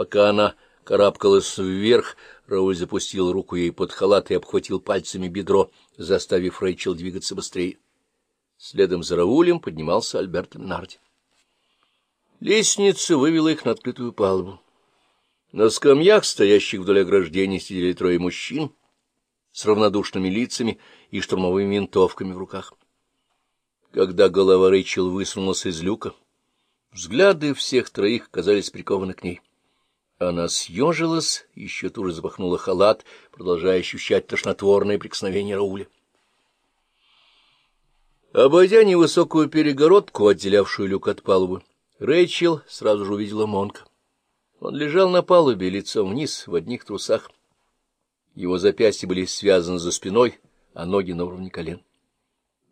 Пока она карабкалась вверх, Рауль запустил руку ей под халат и обхватил пальцами бедро, заставив Рэйчел двигаться быстрее. Следом за Раулем поднимался Альберт Ленарди. Лестница вывела их на открытую палубу. На скамьях, стоящих вдоль ограждения, сидели трое мужчин с равнодушными лицами и штурмовыми винтовками в руках. Когда голова Рэйчел высунулась из люка, взгляды всех троих казались прикованы к ней. Она съежилась, еще туже запахнула халат, продолжая ощущать тошнотворное прикосновение Рауля. Обойдя невысокую перегородку, отделявшую люк от палубы, Рэйчел сразу же увидела Монка. Он лежал на палубе, лицом вниз, в одних трусах. Его запястья были связаны за спиной, а ноги на уровне колен.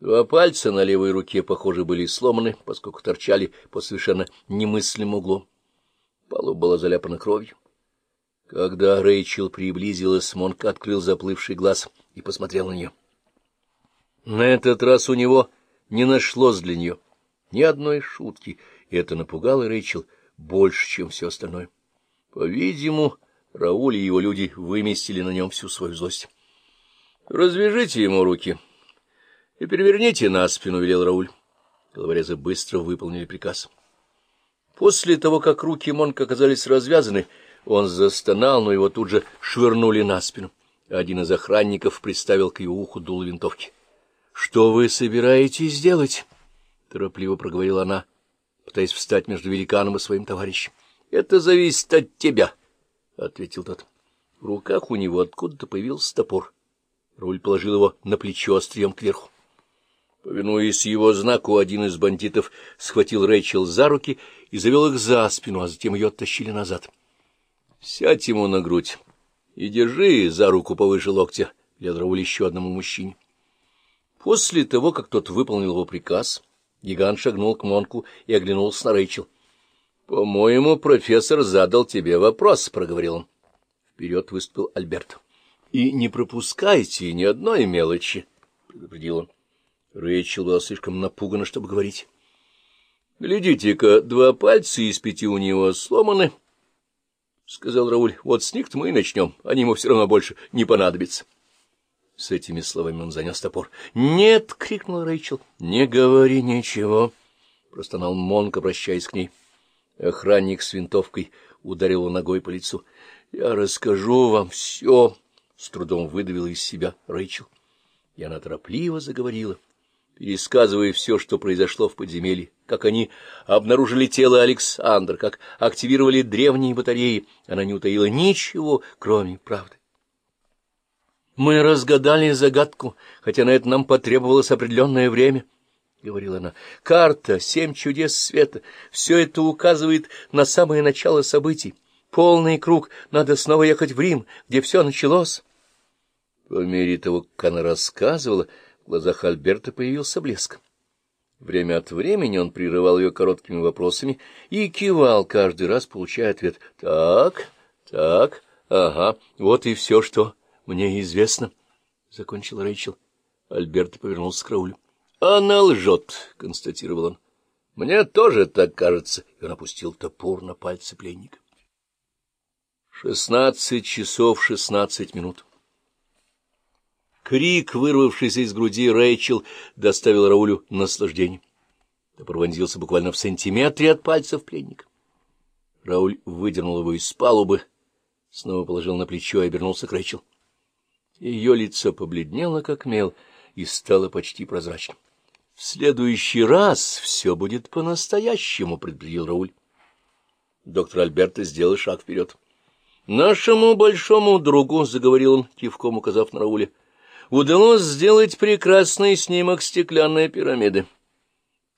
Два пальца на левой руке, похоже, были сломаны, поскольку торчали по совершенно немыслимым углом. Палуба была заляпана кровью. Когда Рэйчел приблизилась, Монк открыл заплывший глаз и посмотрел на нее. На этот раз у него не нашлось для нее ни одной шутки, и это напугало Рэйчел больше, чем все остальное. По-видимому, Рауль и его люди выместили на нем всю свою злость. — Развяжите ему руки и переверните на спину, — велел Рауль. Головорезы быстро выполнили приказ. После того, как руки Монка оказались развязаны, он застонал, но его тут же швырнули на спину. Один из охранников приставил к его уху дуло винтовки. — Что вы собираетесь делать? — торопливо проговорила она, пытаясь встать между великаном и своим товарищем. — Это зависит от тебя, — ответил тот. В руках у него откуда-то появился топор. Руль положил его на плечо острием кверху. Повинуясь его знаку, один из бандитов схватил Рэйчел за руки и завел их за спину, а затем ее оттащили назад. — Сядь ему на грудь и держи за руку повыше локтя, — велел Рауль еще одному мужчине. После того, как тот выполнил его приказ, гигант шагнул к Монку и оглянулся на Рэйчел. — По-моему, профессор задал тебе вопрос, — проговорил он. Вперед выступил Альберт. — И не пропускайте ни одной мелочи, — предупредил он. Рэйчел была слишком напугана, чтобы говорить. — Глядите-ка, два пальца из пяти у него сломаны, — сказал Рауль. — Вот с них мы и начнем, они ему все равно больше не понадобятся. С этими словами он занес топор. — Нет! — крикнул Рэйчел. — Не говори ничего! — простонал Монк, обращаясь к ней. Охранник с винтовкой ударил ногой по лицу. — Я расскажу вам все! — с трудом выдавила из себя Рэйчел. И она торопливо заговорила. — пересказывая все, что произошло в подземелье, как они обнаружили тело Александра, как активировали древние батареи, она не утаила ничего, кроме правды. «Мы разгадали загадку, хотя на это нам потребовалось определенное время», — говорила она. «Карта, семь чудес света, все это указывает на самое начало событий. Полный круг, надо снова ехать в Рим, где все началось». По мере того, как она рассказывала, — в глазах Альберта появился блеск. Время от времени он прерывал ее короткими вопросами и кивал, каждый раз получая ответ. «Так, так, ага, вот и все, что мне известно», — закончил Рэйчел. Альберт повернулся к Раулю. «Она лжет», — констатировал он. «Мне тоже так кажется». И он опустил топор на пальцы пленника. Шестнадцать часов шестнадцать минут. Крик, вырвавшийся из груди Рэйчел, доставил Раулю наслаждение. Топор вонзился буквально в сантиметре от пальцев пленника. Рауль выдернул его из палубы, снова положил на плечо и обернулся к Рэйчел. Ее лицо побледнело, как мел, и стало почти прозрачным. — В следующий раз все будет по-настоящему, — предупредил Рауль. Доктор Альберто сделал шаг вперед. — Нашему большому другу, — заговорил он, кивком указав на Рауля, — удалось сделать прекрасный снимок стеклянной пирамиды.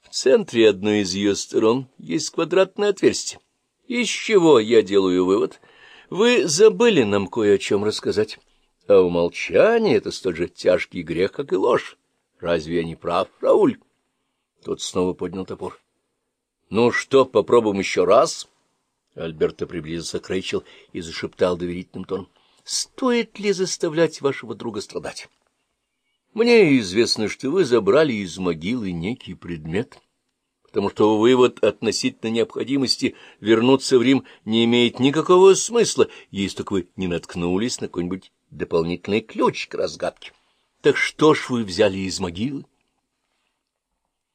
В центре одной из ее сторон есть квадратное отверстие. Из чего я делаю вывод? Вы забыли нам кое о чем рассказать. А умолчание — это столь же тяжкий грех, как и ложь. Разве я не прав, Рауль? Тот снова поднял топор. — Ну что, попробуем еще раз? Альберто приблизился к Рэйчел и зашептал доверительным тоном. — Стоит ли заставлять вашего друга страдать? Мне известно, что вы забрали из могилы некий предмет. потому что вывод относительно необходимости вернуться в Рим не имеет никакого смысла, если только вы не наткнулись на какой-нибудь дополнительный ключ к разгадке. Так что ж вы взяли из могилы?